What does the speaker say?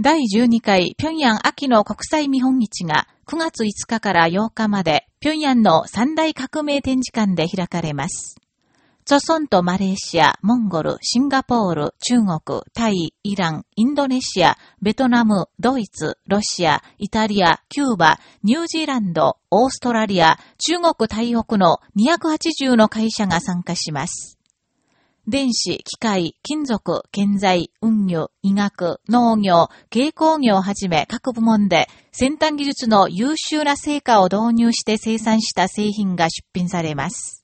第12回平壌秋の国際見本市が9月5日から8日まで平壌の三大革命展示館で開かれます。著村とマレーシア、モンゴル、シンガポール、中国、タイ、イラン、インドネシア、ベトナム、ドイツ、ロシア、イタリア、キューバ、ニュージーランド、オーストラリア、中国台北の280の会社が参加します。電子、機械、金属、建材、運輸、医学、農業、軽工業をはじめ各部門で先端技術の優秀な成果を導入して生産した製品が出品されます。